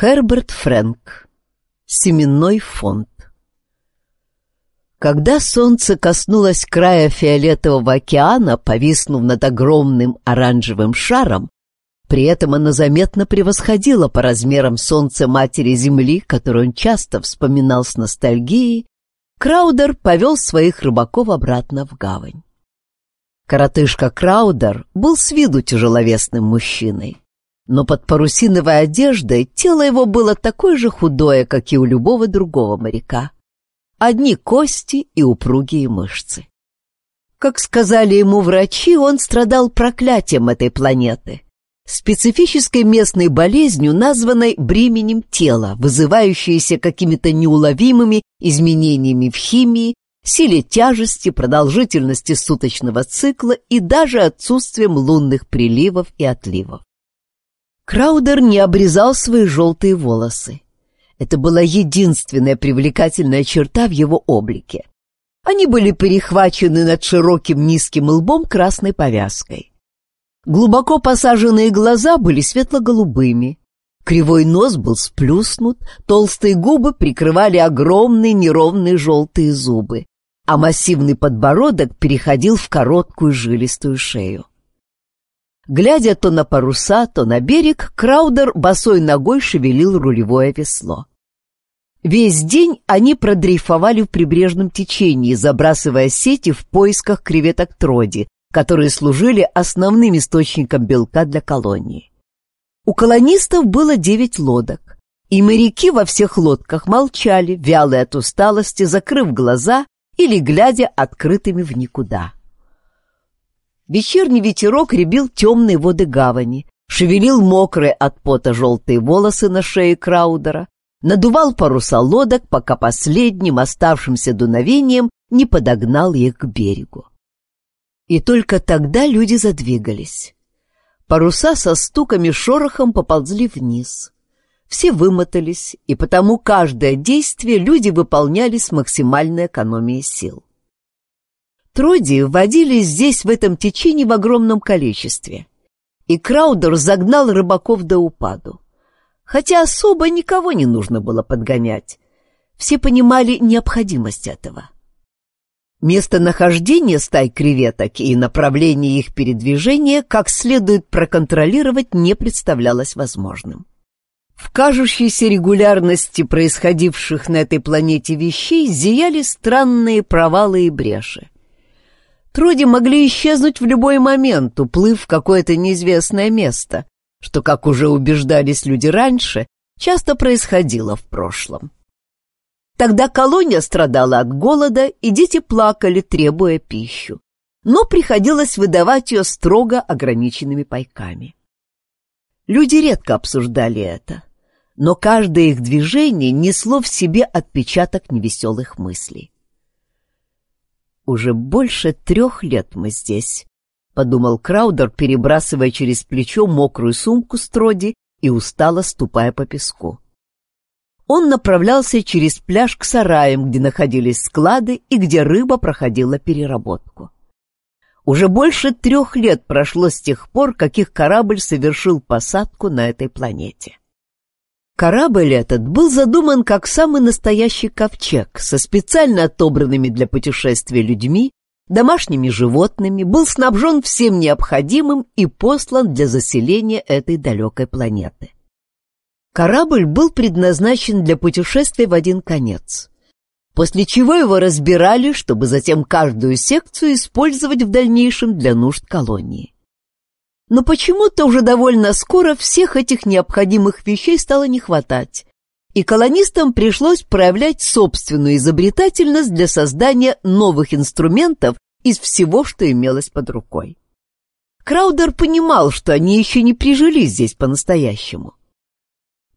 Херберт Фрэнк. Семенной фонд. Когда солнце коснулось края фиолетового океана, повиснув над огромным оранжевым шаром, при этом оно заметно превосходило по размерам солнце матери Земли, которую он часто вспоминал с ностальгией, Краудер повел своих рыбаков обратно в гавань. Коротышка Краудер был с виду тяжеловесным мужчиной но под парусиновой одеждой тело его было такое же худое, как и у любого другого моряка. Одни кости и упругие мышцы. Как сказали ему врачи, он страдал проклятием этой планеты, специфической местной болезнью, названной бременем тела, вызывающейся какими-то неуловимыми изменениями в химии, силе тяжести, продолжительности суточного цикла и даже отсутствием лунных приливов и отливов. Краудер не обрезал свои желтые волосы. Это была единственная привлекательная черта в его облике. Они были перехвачены над широким низким лбом красной повязкой. Глубоко посаженные глаза были светло-голубыми. Кривой нос был сплюснут, толстые губы прикрывали огромные неровные желтые зубы, а массивный подбородок переходил в короткую жилистую шею. Глядя то на паруса, то на берег, Краудер босой ногой шевелил рулевое весло. Весь день они продрейфовали в прибрежном течении, забрасывая сети в поисках креветок троди, которые служили основным источником белка для колонии. У колонистов было девять лодок, и моряки во всех лодках молчали, вялые от усталости, закрыв глаза или глядя открытыми в никуда. Вечерний ветерок ребил темные воды гавани, шевелил мокрые от пота желтые волосы на шее Краудера, надувал паруса лодок, пока последним оставшимся дуновением не подогнал их к берегу. И только тогда люди задвигались. Паруса со стуками шорохом поползли вниз. Все вымотались, и потому каждое действие люди выполняли с максимальной экономией сил. Троди водились здесь в этом течении в огромном количестве, и Краудер загнал рыбаков до упаду. Хотя особо никого не нужно было подгонять. Все понимали необходимость этого. Местонахождение стай креветок и направление их передвижения как следует проконтролировать не представлялось возможным. В кажущейся регулярности происходивших на этой планете вещей зияли странные провалы и бреши. Троди могли исчезнуть в любой момент, уплыв в какое-то неизвестное место, что, как уже убеждались люди раньше, часто происходило в прошлом. Тогда колония страдала от голода, и дети плакали, требуя пищу. Но приходилось выдавать ее строго ограниченными пайками. Люди редко обсуждали это, но каждое их движение несло в себе отпечаток невеселых мыслей. «Уже больше трех лет мы здесь», — подумал Краудер, перебрасывая через плечо мокрую сумку с троди и устало ступая по песку. Он направлялся через пляж к сараям, где находились склады и где рыба проходила переработку. Уже больше трех лет прошло с тех пор, как их корабль совершил посадку на этой планете. Корабль этот был задуман как самый настоящий ковчег со специально отобранными для путешествия людьми, домашними животными, был снабжен всем необходимым и послан для заселения этой далекой планеты. Корабль был предназначен для путешествия в один конец, после чего его разбирали, чтобы затем каждую секцию использовать в дальнейшем для нужд колонии. Но почему-то уже довольно скоро всех этих необходимых вещей стало не хватать, и колонистам пришлось проявлять собственную изобретательность для создания новых инструментов из всего, что имелось под рукой. Краудер понимал, что они еще не прижились здесь по-настоящему.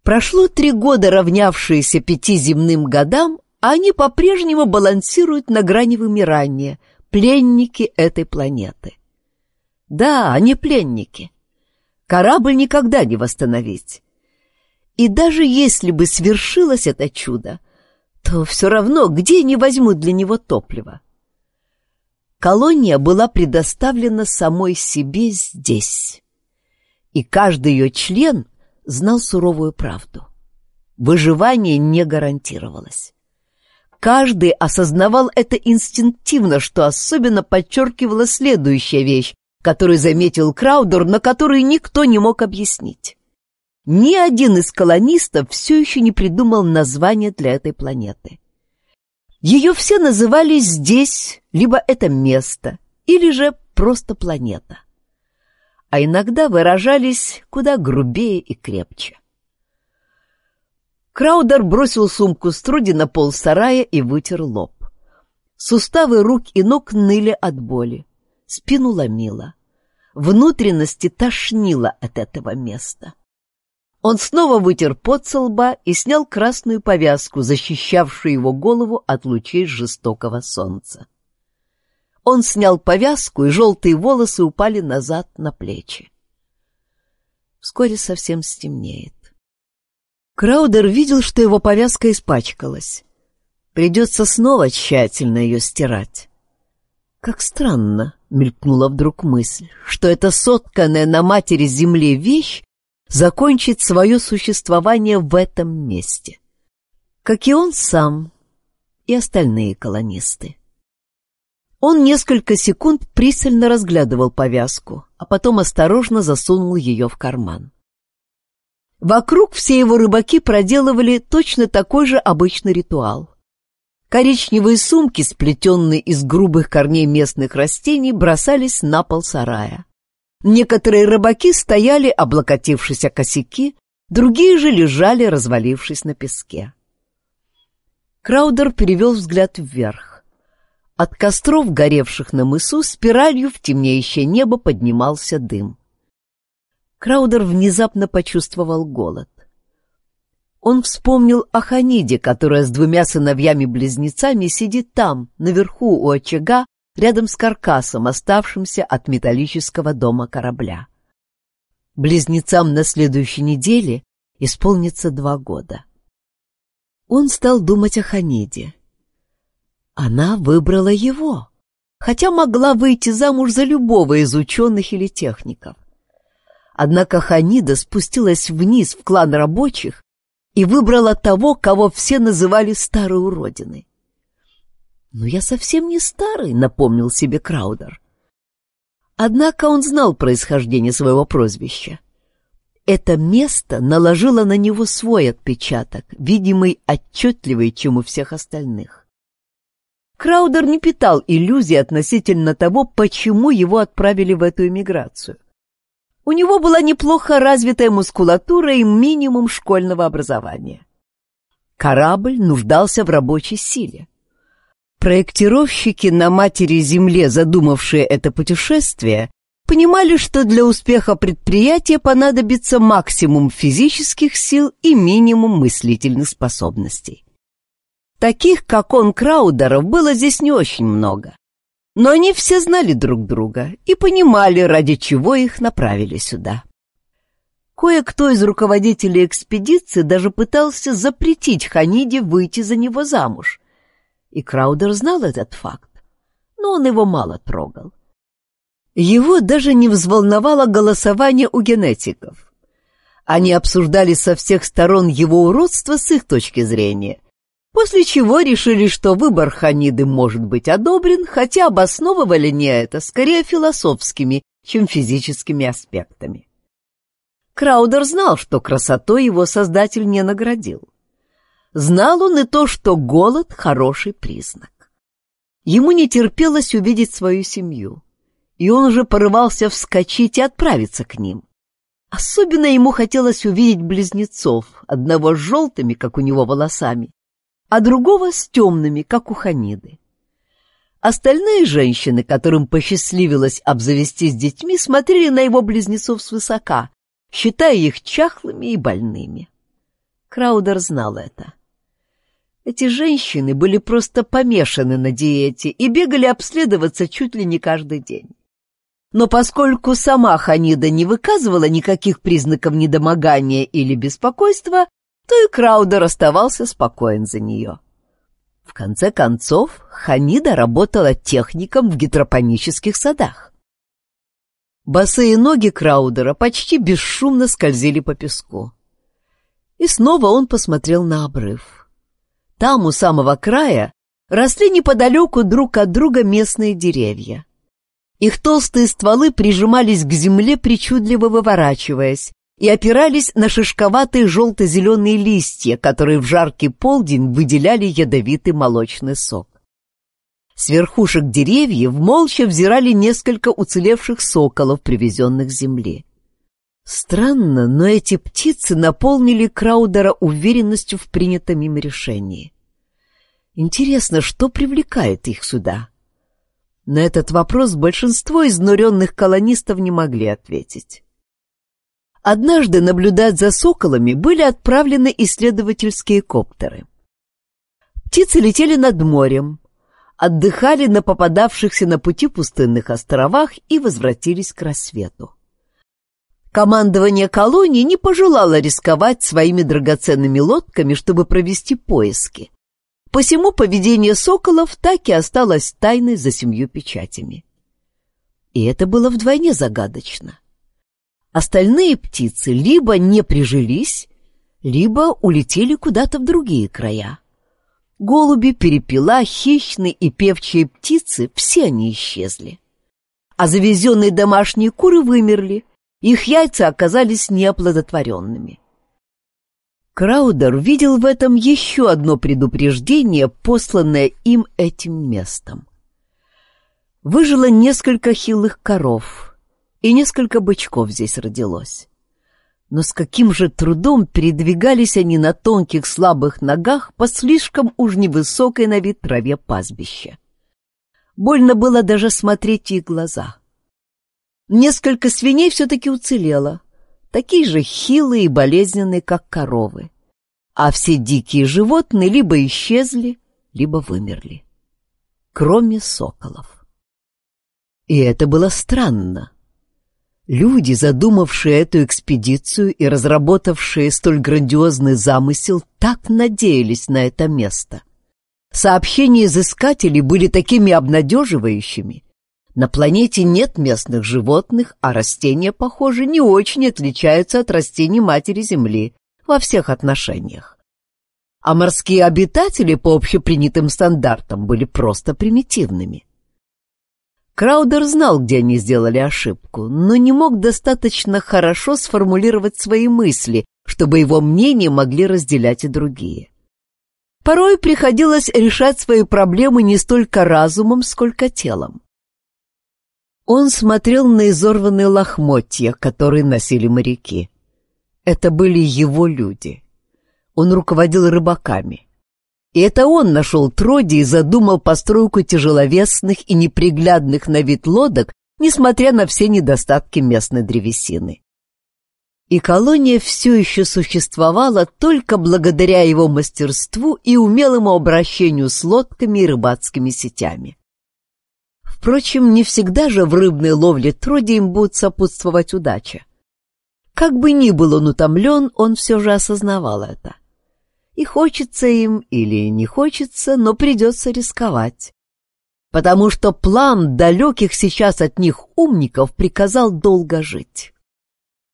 Прошло три года, равнявшиеся пяти земным годам, а они по-прежнему балансируют на грани вымирания, пленники этой планеты. Да, они пленники. Корабль никогда не восстановить. И даже если бы свершилось это чудо, то все равно где они возьмут для него топливо? Колония была предоставлена самой себе здесь. И каждый ее член знал суровую правду. выживание не гарантировалось. Каждый осознавал это инстинктивно, что особенно подчеркивала следующая вещь, которую заметил Краудер, на которую никто не мог объяснить. Ни один из колонистов все еще не придумал название для этой планеты. Ее все называли здесь, либо это место, или же просто планета. А иногда выражались куда грубее и крепче. Краудер бросил сумку с труди на пол сарая и вытер лоб. Суставы рук и ног ныли от боли. Спину ломило. Внутренности тошнило от этого места. Он снова вытер пот со лба и снял красную повязку, защищавшую его голову от лучей жестокого солнца. Он снял повязку, и желтые волосы упали назад на плечи. Вскоре совсем стемнеет. Краудер видел, что его повязка испачкалась. Придется снова тщательно ее стирать. Как странно, мелькнула вдруг мысль, что эта сотканная на матери земле вещь закончит свое существование в этом месте. Как и он сам и остальные колонисты. Он несколько секунд пристально разглядывал повязку, а потом осторожно засунул ее в карман. Вокруг все его рыбаки проделывали точно такой же обычный ритуал. Коричневые сумки, сплетенные из грубых корней местных растений, бросались на пол сарая. Некоторые рыбаки стояли, облокотившись о косяки, другие же лежали, развалившись на песке. Краудер перевел взгляд вверх. От костров, горевших на мысу, спиралью в темнеющее небо поднимался дым. Краудер внезапно почувствовал голод. Он вспомнил о Ханиде, которая с двумя сыновьями-близнецами сидит там, наверху у очага, рядом с каркасом, оставшимся от металлического дома корабля. Близнецам на следующей неделе исполнится два года. Он стал думать о Ханиде. Она выбрала его, хотя могла выйти замуж за любого из ученых или техников. Однако Ханида спустилась вниз в клан рабочих и выбрала того, кого все называли старой уродиной. «Но я совсем не старый», — напомнил себе Краудер. Однако он знал происхождение своего прозвища. Это место наложило на него свой отпечаток, видимый отчетливый, чем у всех остальных. Краудер не питал иллюзий относительно того, почему его отправили в эту эмиграцию. У него была неплохо развитая мускулатура и минимум школьного образования. Корабль нуждался в рабочей силе. Проектировщики на матери Земле, задумавшие это путешествие, понимали, что для успеха предприятия понадобится максимум физических сил и минимум мыслительных способностей. Таких, как он, Краудеров, было здесь не очень много. Но они все знали друг друга и понимали, ради чего их направили сюда. Кое-кто из руководителей экспедиции даже пытался запретить Ханиде выйти за него замуж. И Краудер знал этот факт, но он его мало трогал. Его даже не взволновало голосование у генетиков. Они обсуждали со всех сторон его уродство с их точки зрения после чего решили, что выбор Ханиды может быть одобрен, хотя обосновывали не это скорее философскими, чем физическими аспектами. Краудер знал, что красотой его создатель не наградил. Знал он и то, что голод — хороший признак. Ему не терпелось увидеть свою семью, и он уже порывался вскочить и отправиться к ним. Особенно ему хотелось увидеть близнецов, одного с желтыми, как у него, волосами, а другого с темными, как у Ханиды. Остальные женщины, которым посчастливилось обзавестись детьми, смотрели на его близнецов свысока, считая их чахлыми и больными. Краудер знал это. Эти женщины были просто помешаны на диете и бегали обследоваться чуть ли не каждый день. Но поскольку сама Ханида не выказывала никаких признаков недомогания или беспокойства, то и Краудер оставался спокоен за нее. В конце концов, Ханида работала техником в гидропонических садах. Босые ноги Краудера почти бесшумно скользили по песку. И снова он посмотрел на обрыв. Там, у самого края, росли неподалеку друг от друга местные деревья. Их толстые стволы прижимались к земле, причудливо выворачиваясь, и опирались на шишковатые желто-зеленые листья, которые в жаркий полдень выделяли ядовитый молочный сок. С верхушек деревьев молча взирали несколько уцелевших соколов, привезенных с земли. Странно, но эти птицы наполнили Краудера уверенностью в принятом им решении. Интересно, что привлекает их сюда? На этот вопрос большинство изнуренных колонистов не могли ответить. Однажды наблюдать за соколами были отправлены исследовательские коптеры. Птицы летели над морем, отдыхали на попадавшихся на пути пустынных островах и возвратились к рассвету. Командование колонии не пожелало рисковать своими драгоценными лодками, чтобы провести поиски. Посему поведение соколов так и осталось тайной за семью печатями. И это было вдвойне загадочно. Остальные птицы либо не прижились, либо улетели куда-то в другие края. Голуби, перепела, хищные и певчие птицы — все они исчезли. А завезенные домашние куры вымерли, их яйца оказались неоплодотворенными. Краудер видел в этом еще одно предупреждение, посланное им этим местом. Выжило несколько хилых коров, и несколько бычков здесь родилось. Но с каким же трудом передвигались они на тонких слабых ногах по слишком уж невысокой на вид траве пастбища. Больно было даже смотреть их глаза. Несколько свиней все-таки уцелело, такие же хилые и болезненные, как коровы. А все дикие животные либо исчезли, либо вымерли. Кроме соколов. И это было странно. Люди, задумавшие эту экспедицию и разработавшие столь грандиозный замысел, так надеялись на это место. Сообщения изыскателей были такими обнадеживающими, на планете нет местных животных, а растения, похоже, не очень отличаются от растений Матери Земли во всех отношениях. А морские обитатели по общепринятым стандартам были просто примитивными. Краудер знал, где они сделали ошибку, но не мог достаточно хорошо сформулировать свои мысли, чтобы его мнение могли разделять и другие. Порой приходилось решать свои проблемы не столько разумом, сколько телом. Он смотрел на изорванные лохмотья, которые носили моряки. Это были его люди. Он руководил рыбаками. И это он нашел Троди и задумал постройку тяжеловесных и неприглядных на вид лодок, несмотря на все недостатки местной древесины. И колония все еще существовала только благодаря его мастерству и умелому обращению с лодками и рыбацкими сетями. Впрочем, не всегда же в рыбной ловле троде им будет сопутствовать удача. Как бы ни был он утомлен, он все же осознавал это. И хочется им или не хочется, но придется рисковать. Потому что план далеких сейчас от них умников приказал долго жить.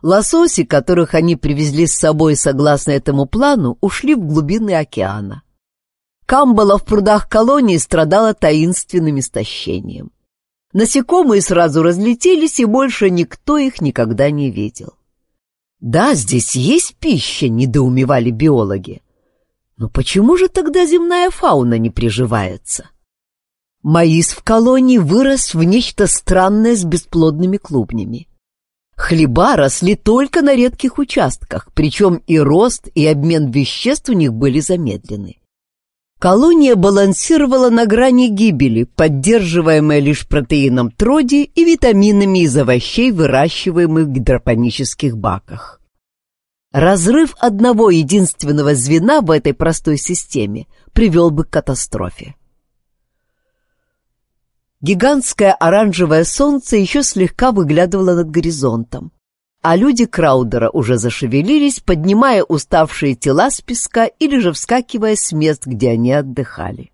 Лососи, которых они привезли с собой согласно этому плану, ушли в глубины океана. Камбала в прудах колонии страдала таинственным истощением. Насекомые сразу разлетелись, и больше никто их никогда не видел. «Да, здесь есть пища», — недоумевали биологи. «Но почему же тогда земная фауна не приживается?» Маис в колонии вырос в нечто странное с бесплодными клубнями. Хлеба росли только на редких участках, причем и рост, и обмен веществ у них были замедлены. Колония балансировала на грани гибели, поддерживаемая лишь протеином троди и витаминами из овощей, выращиваемых в гидропонических баках. Разрыв одного единственного звена в этой простой системе привел бы к катастрофе. Гигантское оранжевое солнце еще слегка выглядывало над горизонтом а люди Краудера уже зашевелились, поднимая уставшие тела с песка или же вскакивая с мест, где они отдыхали.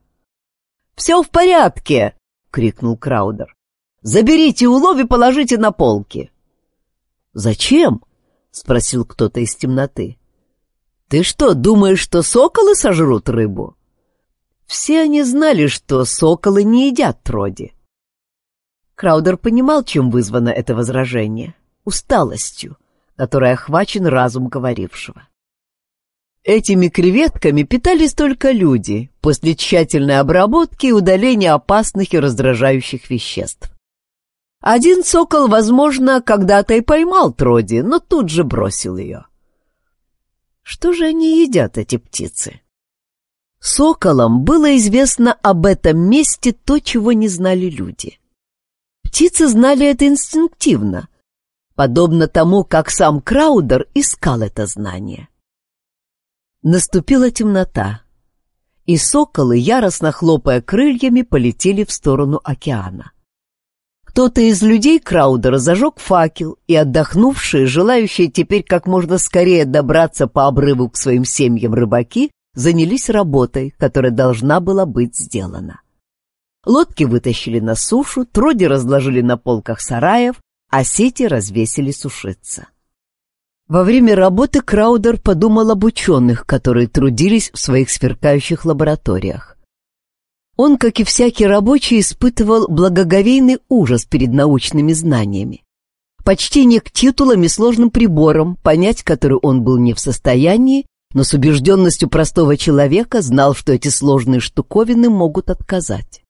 «Все в порядке!» — крикнул Краудер. «Заберите улов и положите на полки!» «Зачем?» — спросил кто-то из темноты. «Ты что, думаешь, что соколы сожрут рыбу?» Все они знали, что соколы не едят троди. Краудер понимал, чем вызвано это возражение — усталостью, которой охвачен разум говорившего. Этими креветками питались только люди после тщательной обработки и удаления опасных и раздражающих веществ. Один сокол, возможно, когда-то и поймал Троди, но тут же бросил ее. Что же они едят, эти птицы? Соколам было известно об этом месте то, чего не знали люди. Птицы знали это инстинктивно, подобно тому, как сам Краудер искал это знание. Наступила темнота, и соколы, яростно хлопая крыльями, полетели в сторону океана. Кто-то из людей Краудера зажег факел, и отдохнувшие, желающие теперь как можно скорее добраться по обрыву к своим семьям рыбаки, занялись работой, которая должна была быть сделана. Лодки вытащили на сушу, троди разложили на полках сараев, а сети развесили сушиться. Во время работы Краудер подумал об ученых, которые трудились в своих сверкающих лабораториях. Он, как и всякий рабочий, испытывал благоговейный ужас перед научными знаниями. Почтение к титулам и сложным приборам, понять который он был не в состоянии, но с убежденностью простого человека знал, что эти сложные штуковины могут отказать.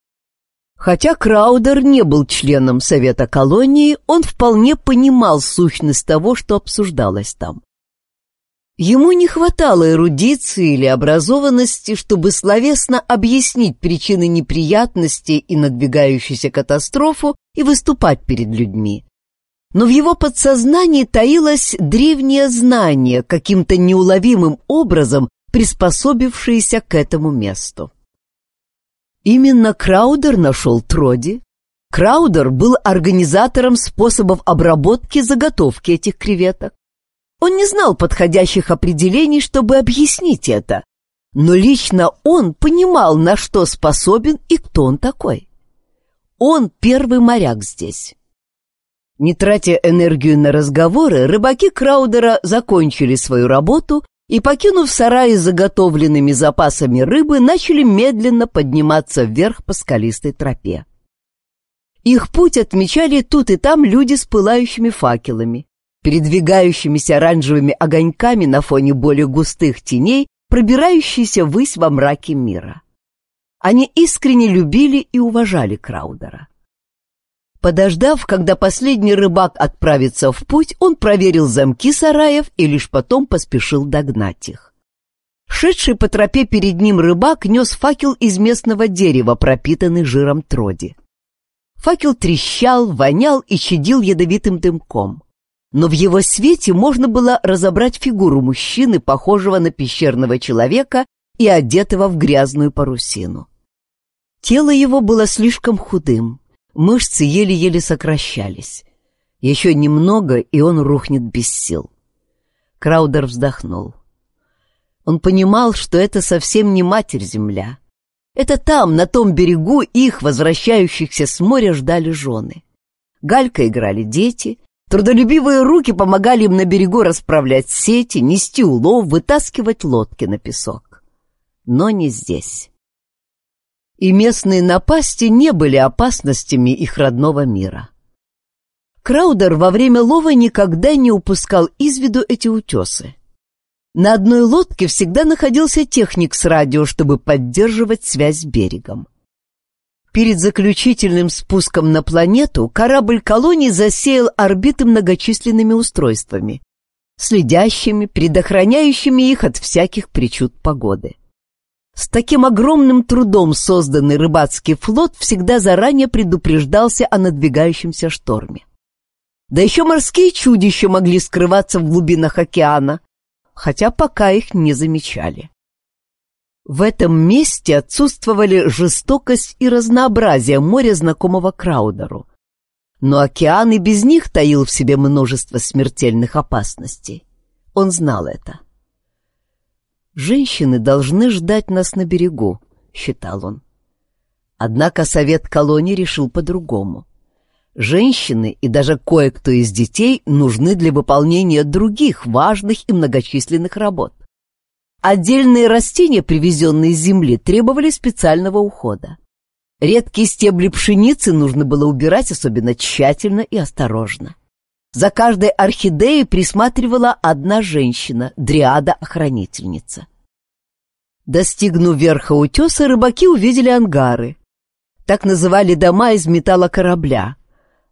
Хотя Краудер не был членом Совета колонии, он вполне понимал сущность того, что обсуждалось там. Ему не хватало эрудиции или образованности, чтобы словесно объяснить причины неприятностей и надвигающуюся катастрофу и выступать перед людьми. Но в его подсознании таилось древнее знание, каким-то неуловимым образом приспособившееся к этому месту. Именно Краудер нашел Троди. Краудер был организатором способов обработки заготовки этих креветок. Он не знал подходящих определений, чтобы объяснить это, но лично он понимал, на что способен и кто он такой. Он первый моряк здесь. Не тратя энергию на разговоры, рыбаки Краудера закончили свою работу и, покинув сарай с заготовленными запасами рыбы, начали медленно подниматься вверх по скалистой тропе. Их путь отмечали тут и там люди с пылающими факелами, передвигающимися оранжевыми огоньками на фоне более густых теней, пробирающиеся ввысь во мраке мира. Они искренне любили и уважали Краудера. Подождав, когда последний рыбак отправится в путь, он проверил замки сараев и лишь потом поспешил догнать их. Шедший по тропе перед ним рыбак нес факел из местного дерева, пропитанный жиром троди. Факел трещал, вонял и чадил ядовитым дымком но в его свете можно было разобрать фигуру мужчины, похожего на пещерного человека и одетого в грязную парусину. Тело его было слишком худым, мышцы еле-еле сокращались. Еще немного, и он рухнет без сил. Краудер вздохнул. Он понимал, что это совсем не Матерь-Земля. Это там, на том берегу, их, возвращающихся с моря, ждали жены. Галька играли дети, Трудолюбивые руки помогали им на берегу расправлять сети, нести улов, вытаскивать лодки на песок. Но не здесь. И местные напасти не были опасностями их родного мира. Краудер во время лова никогда не упускал из виду эти утесы. На одной лодке всегда находился техник с радио, чтобы поддерживать связь с берегом. Перед заключительным спуском на планету корабль колонии засеял орбиты многочисленными устройствами, следящими, предохраняющими их от всяких причуд погоды. С таким огромным трудом созданный рыбацкий флот всегда заранее предупреждался о надвигающемся шторме. Да еще морские чудища могли скрываться в глубинах океана, хотя пока их не замечали. В этом месте отсутствовали жестокость и разнообразие моря знакомого Краудеру. Но океан и без них таил в себе множество смертельных опасностей. Он знал это. «Женщины должны ждать нас на берегу», — считал он. Однако совет колонии решил по-другому. Женщины и даже кое-кто из детей нужны для выполнения других важных и многочисленных работ. Отдельные растения, привезенные с земли, требовали специального ухода. Редкие стебли пшеницы нужно было убирать особенно тщательно и осторожно. За каждой орхидеей присматривала одна женщина, дриада-охранительница. Достигнув верха утеса, рыбаки увидели ангары. Так называли дома из металла корабля.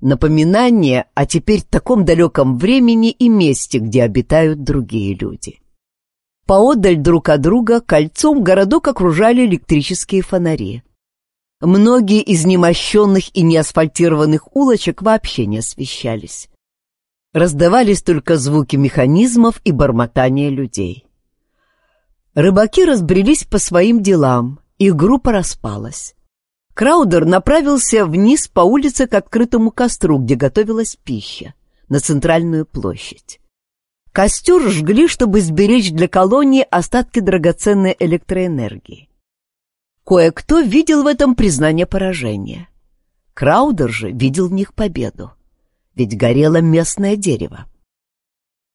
Напоминание о теперь таком далеком времени и месте, где обитают другие люди. Поодаль друг от друга кольцом городок окружали электрические фонари. Многие из немощенных и неасфальтированных улочек вообще не освещались. Раздавались только звуки механизмов и бормотания людей. Рыбаки разбрелись по своим делам, их группа распалась. Краудер направился вниз по улице к открытому костру, где готовилась пища, на центральную площадь. Костер жгли, чтобы сберечь для колонии остатки драгоценной электроэнергии. Кое-кто видел в этом признание поражения. Краудер же видел в них победу, ведь горело местное дерево.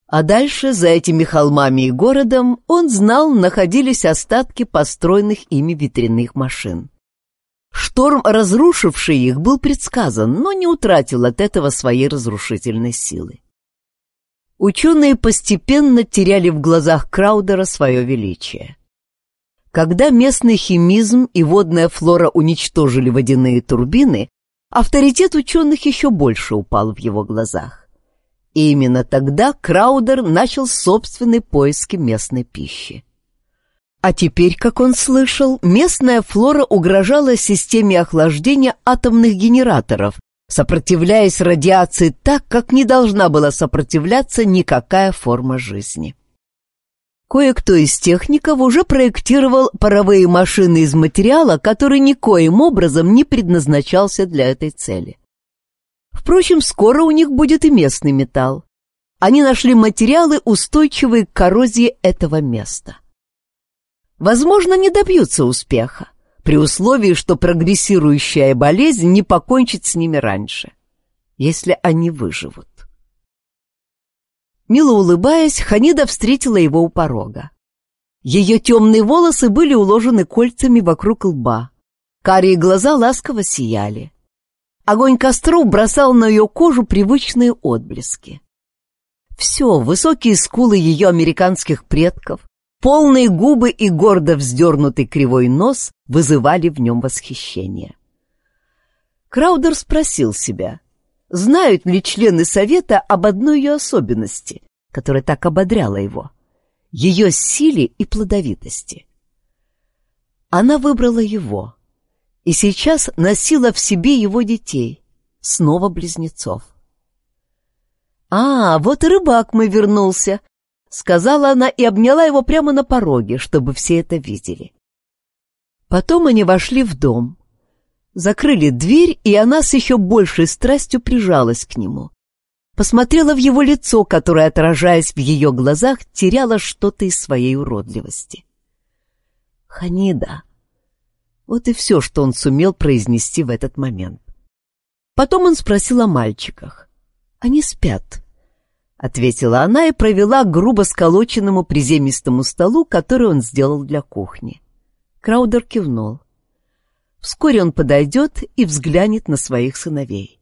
А дальше, за этими холмами и городом, он знал, находились остатки построенных ими ветряных машин. Шторм, разрушивший их, был предсказан, но не утратил от этого своей разрушительной силы. Ученые постепенно теряли в глазах Краудера свое величие. Когда местный химизм и водная флора уничтожили водяные турбины, авторитет ученых еще больше упал в его глазах. И именно тогда Краудер начал собственные поиски местной пищи. А теперь, как он слышал, местная флора угрожала системе охлаждения атомных генераторов, сопротивляясь радиации так, как не должна была сопротивляться никакая форма жизни. Кое-кто из техников уже проектировал паровые машины из материала, который никоим образом не предназначался для этой цели. Впрочем, скоро у них будет и местный металл. Они нашли материалы, устойчивые к коррозии этого места. Возможно, не добьются успеха, при условии, что прогрессирующая болезнь не покончит с ними раньше, если они выживут. Мило улыбаясь, Ханида встретила его у порога. Ее темные волосы были уложены кольцами вокруг лба. Карие глаза ласково сияли. Огонь костров бросал на ее кожу привычные отблески. Все, высокие скулы ее американских предков, полные губы и гордо вздернутый кривой нос вызывали в нем восхищение. Краудер спросил себя, Знают ли члены Совета об одной ее особенности, которая так ободряла его? Ее силе и плодовитости. Она выбрала его и сейчас носила в себе его детей, снова близнецов. «А, вот и рыбак мой вернулся», — сказала она и обняла его прямо на пороге, чтобы все это видели. Потом они вошли в дом, Закрыли дверь, и она с еще большей страстью прижалась к нему. Посмотрела в его лицо, которое, отражаясь в ее глазах, теряло что-то из своей уродливости. «Ханида!» Вот и все, что он сумел произнести в этот момент. Потом он спросил о мальчиках. «Они спят», — ответила она и провела к грубо сколоченному приземистому столу, который он сделал для кухни. Краудер кивнул. Вскоре он подойдет и взглянет на своих сыновей.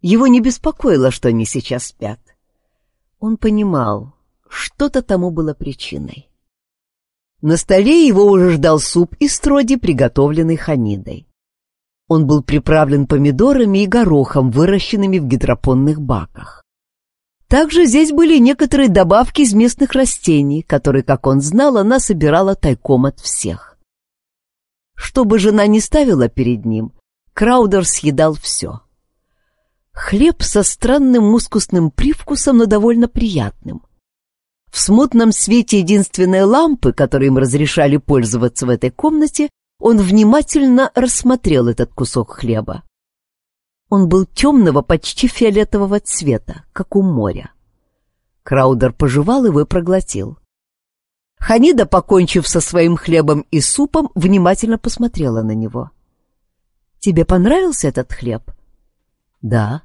Его не беспокоило, что они сейчас спят. Он понимал, что-то тому было причиной. На столе его уже ждал суп из строди, приготовленный ханидой. Он был приправлен помидорами и горохом, выращенными в гидропонных баках. Также здесь были некоторые добавки из местных растений, которые, как он знал, она собирала тайком от всех. Что бы жена ни ставила перед ним, Краудер съедал все. Хлеб со странным мускусным привкусом, но довольно приятным. В смутном свете единственной лампы, которой им разрешали пользоваться в этой комнате, он внимательно рассмотрел этот кусок хлеба. Он был темного, почти фиолетового цвета, как у моря. Краудер пожевал его и проглотил. Ханида, покончив со своим хлебом и супом, внимательно посмотрела на него. «Тебе понравился этот хлеб?» «Да».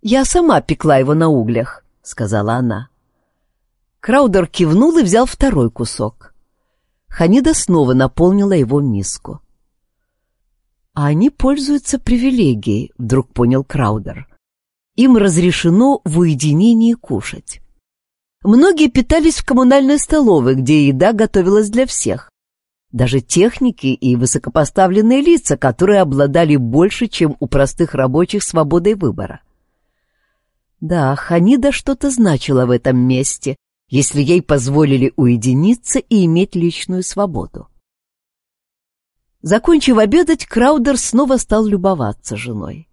«Я сама пекла его на углях», — сказала она. Краудер кивнул и взял второй кусок. Ханида снова наполнила его миску. «А они пользуются привилегией», — вдруг понял Краудер. «Им разрешено в уединении кушать. Многие питались в коммунальной столовой, где еда готовилась для всех. Даже техники и высокопоставленные лица, которые обладали больше, чем у простых рабочих свободой выбора. Да, Ханида что-то значила в этом месте, если ей позволили уединиться и иметь личную свободу. Закончив обедать, Краудер снова стал любоваться женой.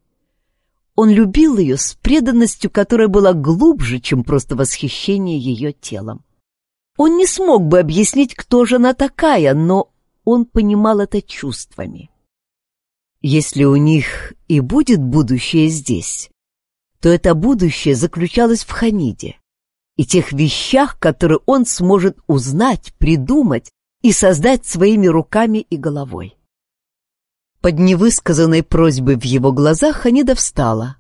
Он любил ее с преданностью, которая была глубже, чем просто восхищение ее телом. Он не смог бы объяснить, кто же она такая, но он понимал это чувствами. Если у них и будет будущее здесь, то это будущее заключалось в Ханиде и тех вещах, которые он сможет узнать, придумать и создать своими руками и головой. Под невысказанной просьбой в его глазах Ханида встала,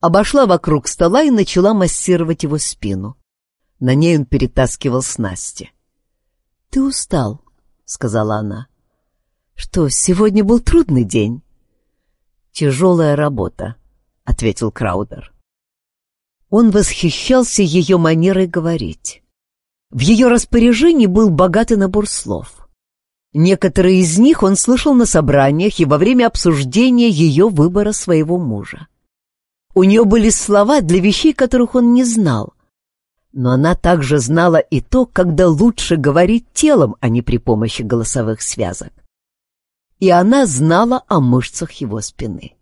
обошла вокруг стола и начала массировать его спину. На ней он перетаскивал снасти. «Ты устал», — сказала она. «Что, сегодня был трудный день?» «Тяжелая работа», — ответил Краудер. Он восхищался ее манерой говорить. В ее распоряжении был богатый набор слов. Некоторые из них он слышал на собраниях и во время обсуждения ее выбора своего мужа. У нее были слова для вещей, которых он не знал. Но она также знала и то, когда лучше говорить телом, а не при помощи голосовых связок. И она знала о мышцах его спины.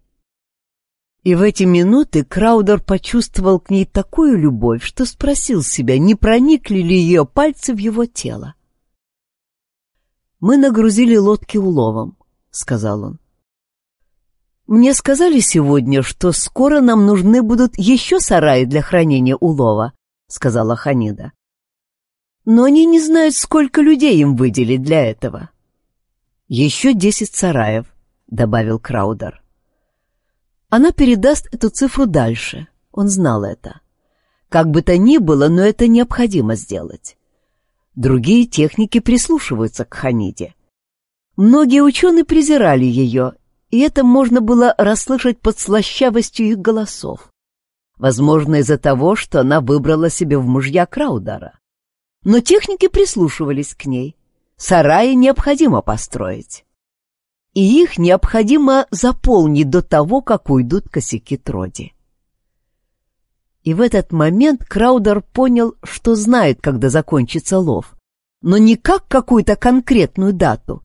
И в эти минуты Краудер почувствовал к ней такую любовь, что спросил себя, не проникли ли ее пальцы в его тело. «Мы нагрузили лодки уловом», — сказал он. «Мне сказали сегодня, что скоро нам нужны будут еще сараи для хранения улова», — сказала Ханида. «Но они не знают, сколько людей им выделить для этого». «Еще десять сараев», — добавил Краудер. Она передаст эту цифру дальше. Он знал это. Как бы то ни было, но это необходимо сделать. Другие техники прислушиваются к Ханиде. Многие ученые презирали ее, и это можно было расслышать под слащавостью их голосов. Возможно, из-за того, что она выбрала себе в мужья Краудара. Но техники прислушивались к ней. Сараи необходимо построить и их необходимо заполнить до того, как уйдут косяки Троди. И в этот момент Краудер понял, что знает, когда закончится лов, но не как какую-то конкретную дату,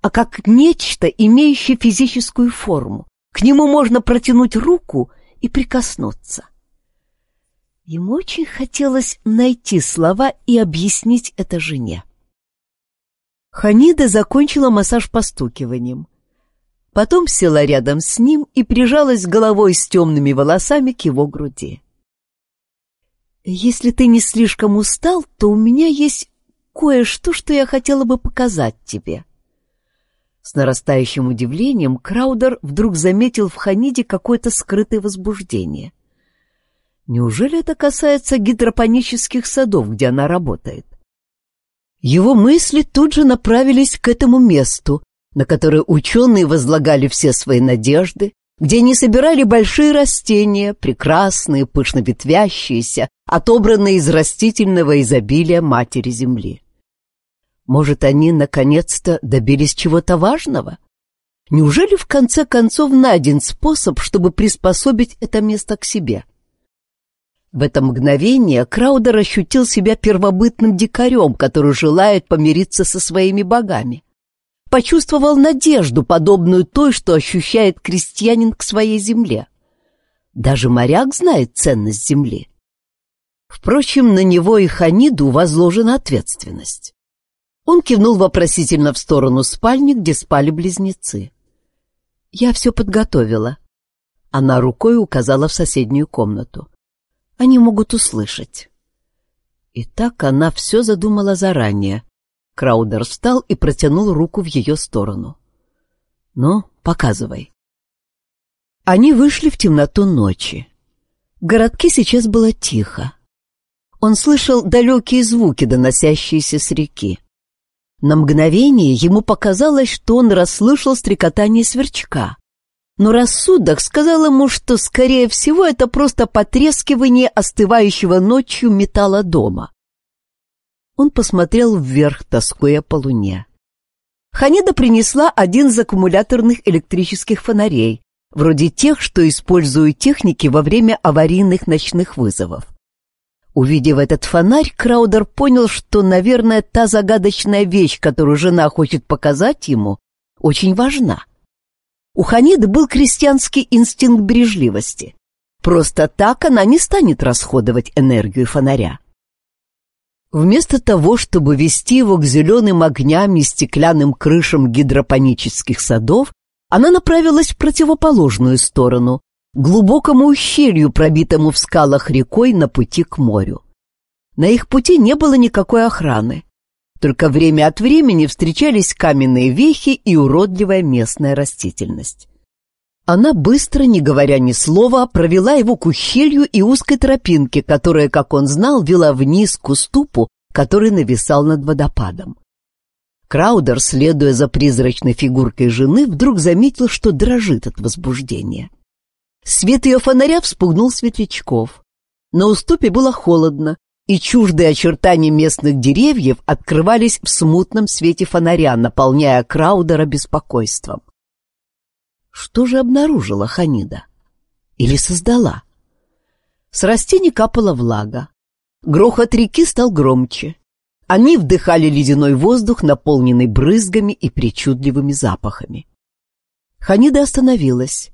а как нечто, имеющее физическую форму. К нему можно протянуть руку и прикоснуться. Ему очень хотелось найти слова и объяснить это жене. Ханида закончила массаж постукиванием. Потом села рядом с ним и прижалась головой с темными волосами к его груди. «Если ты не слишком устал, то у меня есть кое-что, что я хотела бы показать тебе». С нарастающим удивлением Краудер вдруг заметил в Ханиде какое-то скрытое возбуждение. Неужели это касается гидропонических садов, где она работает? Его мысли тут же направились к этому месту, на которое ученые возлагали все свои надежды, где они собирали большие растения, прекрасные, пышно ветвящиеся, отобранные из растительного изобилия Матери Земли. Может, они наконец-то добились чего-то важного? Неужели в конце концов найден способ, чтобы приспособить это место к себе? — в это мгновение Краудер ощутил себя первобытным дикарем, который желает помириться со своими богами. Почувствовал надежду, подобную той, что ощущает крестьянин к своей земле. Даже моряк знает ценность земли. Впрочем, на него и Ханиду возложена ответственность. Он кивнул вопросительно в сторону спальни, где спали близнецы. «Я все подготовила». Она рукой указала в соседнюю комнату. Они могут услышать. И так она все задумала заранее. Краудер встал и протянул руку в ее сторону. «Ну, показывай». Они вышли в темноту ночи. В городке сейчас было тихо. Он слышал далекие звуки, доносящиеся с реки. На мгновение ему показалось, что он расслышал стрекотание сверчка. Но рассудок сказал ему, что, скорее всего, это просто потрескивание остывающего ночью металла дома. Он посмотрел вверх, тоскуя по луне. Ханида принесла один из аккумуляторных электрических фонарей, вроде тех, что используют техники во время аварийных ночных вызовов. Увидев этот фонарь, Краудер понял, что, наверное, та загадочная вещь, которую жена хочет показать ему, очень важна. У Ханиды был крестьянский инстинкт бережливости. Просто так она не станет расходовать энергию фонаря. Вместо того, чтобы вести его к зеленым огням и стеклянным крышам гидропонических садов, она направилась в противоположную сторону, глубокому ущелью, пробитому в скалах рекой на пути к морю. На их пути не было никакой охраны. Только время от времени встречались каменные вехи и уродливая местная растительность. Она быстро, не говоря ни слова, провела его к ущелью и узкой тропинке, которая, как он знал, вела вниз к уступу, который нависал над водопадом. Краудер, следуя за призрачной фигуркой жены, вдруг заметил, что дрожит от возбуждения. Свет ее фонаря вспугнул светлячков. На уступе было холодно, и чуждые очертания местных деревьев открывались в смутном свете фонаря, наполняя Краудера беспокойством. Что же обнаружила Ханида? Или создала? С растений капала влага. Грохот реки стал громче. Они вдыхали ледяной воздух, наполненный брызгами и причудливыми запахами. Ханида остановилась,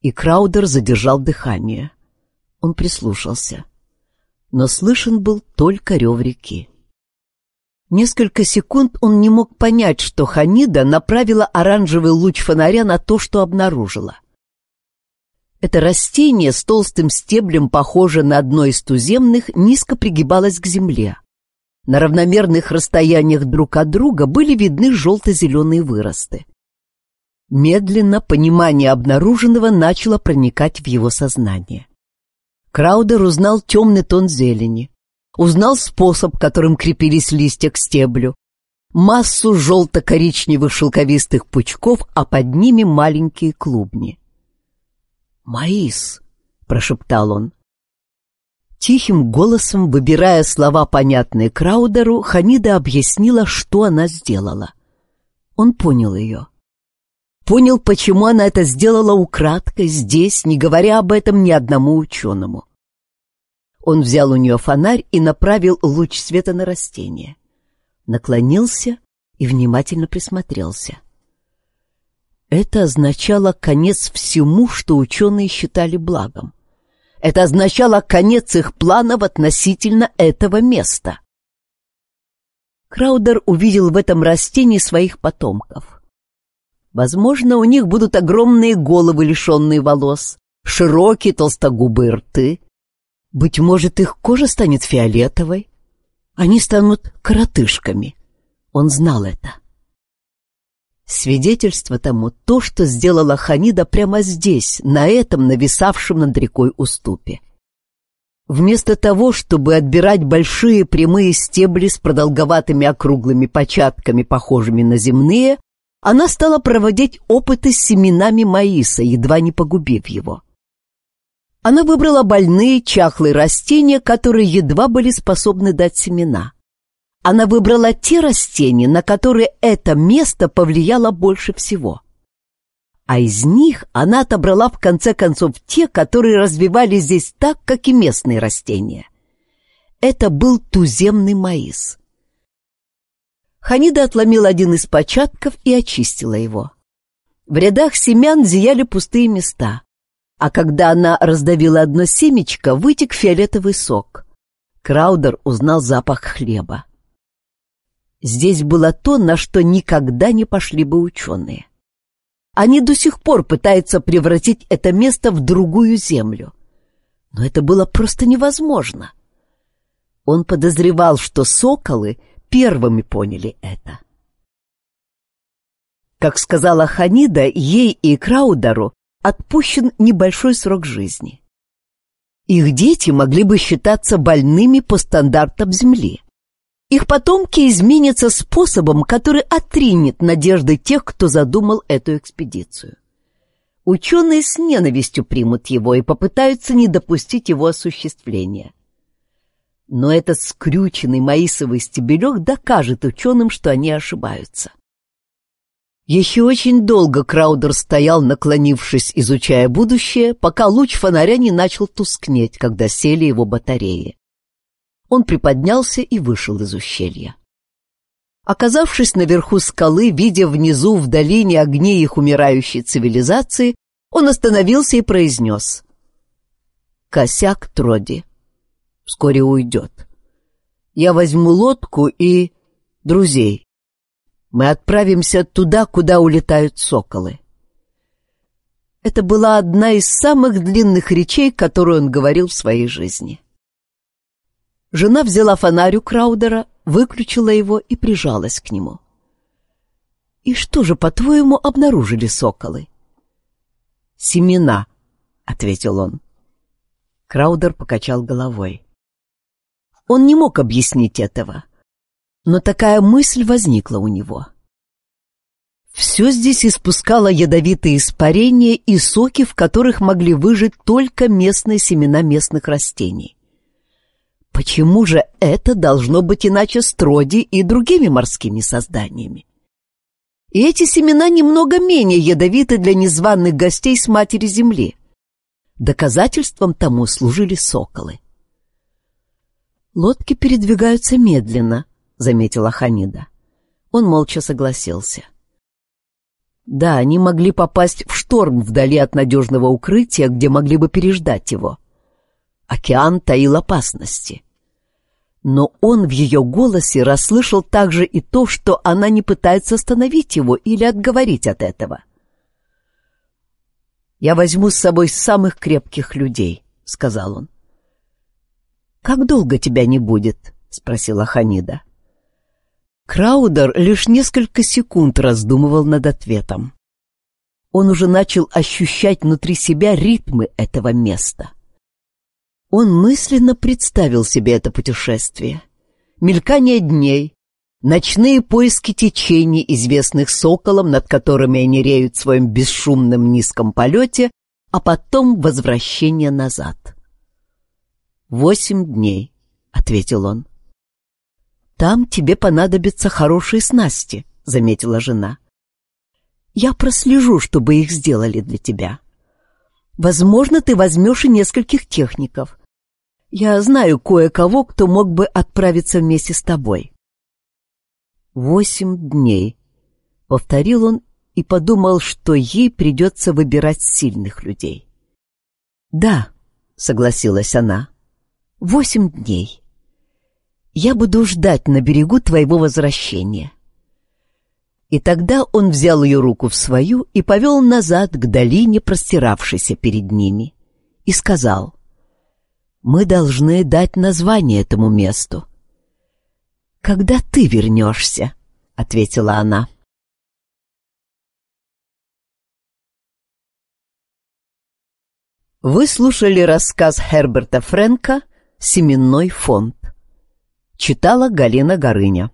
и Краудер задержал дыхание. Он прислушался. Но слышен был только рев реки. Несколько секунд он не мог понять, что Ханида направила оранжевый луч фонаря на то, что обнаружила. Это растение с толстым стеблем, похоже на одно из туземных, низко пригибалось к земле. На равномерных расстояниях друг от друга были видны желто-зеленые выросты. Медленно понимание обнаруженного начало проникать в его сознание. Краудер узнал темный тон зелени, узнал способ, которым крепились листья к стеблю, массу желто-коричневых шелковистых пучков, а под ними маленькие клубни. «Маис!» — прошептал он. Тихим голосом, выбирая слова, понятные Краудеру, Ханида объяснила, что она сделала. Он понял ее. Понял, почему она это сделала украдкой, здесь, не говоря об этом ни одному ученому. Он взял у нее фонарь и направил луч света на растение. Наклонился и внимательно присмотрелся. Это означало конец всему, что ученые считали благом. Это означало конец их планов относительно этого места. Краудер увидел в этом растении своих потомков. Возможно, у них будут огромные головы, лишенные волос, широкие толстогубые рты, быть может, их кожа станет фиолетовой. Они станут коротышками. Он знал это. Свидетельство тому то, что сделала Ханида прямо здесь, на этом нависавшем над рекой уступе. Вместо того, чтобы отбирать большие прямые стебли с продолговатыми округлыми початками, похожими на земные, она стала проводить опыты с семенами маиса, едва не погубив его. Она выбрала больные, чахлые растения, которые едва были способны дать семена. Она выбрала те растения, на которые это место повлияло больше всего. А из них она отобрала в конце концов те, которые развивались здесь так, как и местные растения. Это был туземный маис. Ханида отломила один из початков и очистила его. В рядах семян зияли пустые места а когда она раздавила одно семечко, вытек фиолетовый сок. Краудер узнал запах хлеба. Здесь было то, на что никогда не пошли бы ученые. Они до сих пор пытаются превратить это место в другую землю. Но это было просто невозможно. Он подозревал, что соколы первыми поняли это. Как сказала Ханида, ей и Краудеру отпущен небольшой срок жизни. их дети могли бы считаться больными по стандартам Земли. Их потомки изменятся способом, который отринет надежды тех, кто задумал эту экспедицию. Ученые с ненавистью примут его и попытаются не допустить его осуществления. Но этот скрюченный маисовый стебелек докажет ученым, что они ошибаются. Еще очень долго Краудер стоял, наклонившись, изучая будущее, пока луч фонаря не начал тускнеть, когда сели его батареи. Он приподнялся и вышел из ущелья. Оказавшись наверху скалы, видя внизу в долине огни их умирающей цивилизации, он остановился и произнес. «Косяк Троди. Вскоре уйдет. Я возьму лодку и... друзей. Мы отправимся туда, куда улетают соколы». Это была одна из самых длинных речей, которую он говорил в своей жизни. Жена взяла фонарь у Краудера, выключила его и прижалась к нему. «И что же, по-твоему, обнаружили соколы?» «Семена», — ответил он. Краудер покачал головой. Он не мог объяснить этого, но такая мысль возникла у него. Все здесь испускало ядовитые испарения и соки, в которых могли выжить только местные семена местных растений. Почему же это должно быть иначе с троди и другими морскими созданиями? И эти семена немного менее ядовиты для незваных гостей с матери земли. Доказательством тому служили соколы. «Лодки передвигаются медленно», — заметила Ханида. Он молча согласился. Да, они могли попасть в шторм вдали от надежного укрытия, где могли бы переждать его. Океан таил опасности. Но он в ее голосе расслышал также и то, что она не пытается остановить его или отговорить от этого. «Я возьму с собой самых крепких людей», — сказал он. «Как долго тебя не будет?» — спросила Ханида. Краудер лишь несколько секунд раздумывал над ответом. Он уже начал ощущать внутри себя ритмы этого места — он мысленно представил себе это путешествие. Мелькание дней, ночные поиски течений, известных соколом, над которыми они реют в своем бесшумном низком полете, а потом возвращение назад. «Восемь дней», — ответил он. «Там тебе понадобятся хорошие снасти», — заметила жена. «Я прослежу, чтобы их сделали для тебя. Возможно, ты возьмешь и нескольких техников. Я знаю кое-кого, кто мог бы отправиться вместе с тобой. Восемь дней, — повторил он и подумал, что ей придется выбирать сильных людей. Да, — согласилась она, — восемь дней. Я буду ждать на берегу твоего возвращения. И тогда он взял ее руку в свою и повел назад к долине, простиравшейся перед ними, и сказал — мы должны дать название этому месту. «Когда ты вернешься?» — ответила она. Вы слушали рассказ Херберта Френка «Семенной фонд». Читала Галина Горыня.